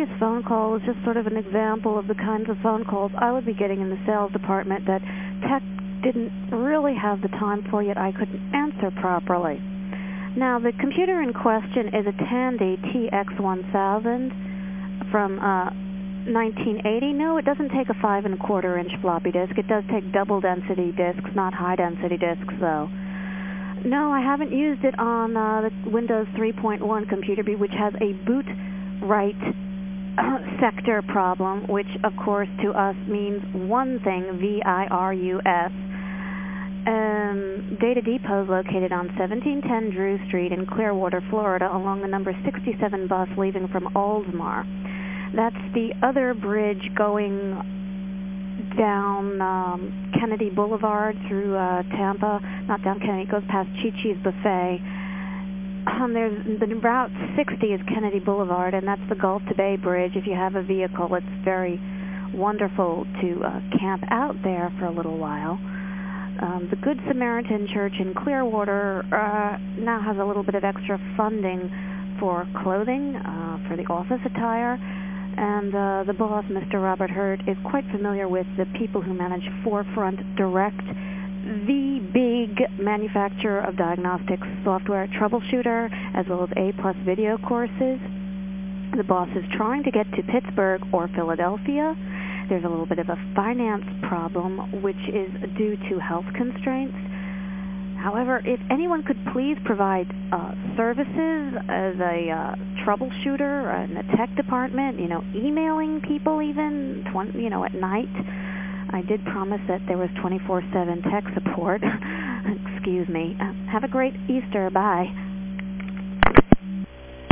previous phone call was just sort of an example of the kinds of phone calls I would be getting in the sales department that tech didn't really have the time for yet I couldn't answer properly. Now, the computer in question is a Tandy TX1000 from uh, 1980. No, it doesn't take a five and a quarter inch floppy disk. It does take double density disks, not high density disks, though. No, I haven't used it on uh, the Windows 3.1 computer, which has a boot right sector problem, which of course to us means one thing, V-I-R-U-S. Um, Data Depot is located on 1710 Drew Street in Clearwater, Florida, along the number 67 bus leaving from Oldsmar. That's the other bridge going down um, Kennedy Boulevard through uh, Tampa. Not down Kennedy, it goes past Chi Chi's Buffet. Um, there's the Route 60 is Kennedy Boulevard, and that's the Gulf to Bay Bridge. If you have a vehicle, it's very wonderful to uh, camp out there for a little while. Um, the Good Samaritan Church in Clearwater uh, now has a little bit of extra funding for clothing, uh, for the office attire, and uh, the boss, Mr. Robert Hurt, is quite familiar with the people who manage Forefront Direct, the big manufacturer of diagnostics software troubleshooter, as well as A-plus video courses. The boss is trying to get to Pittsburgh or Philadelphia there's a little bit of a finance problem, which is due to health constraints. However, if anyone could please provide uh, services as a uh, troubleshooter in the tech department, you know, emailing people even, 20, you know, at night. I did promise that there was 24-7 tech support. Excuse me. Have a great Easter. Bye.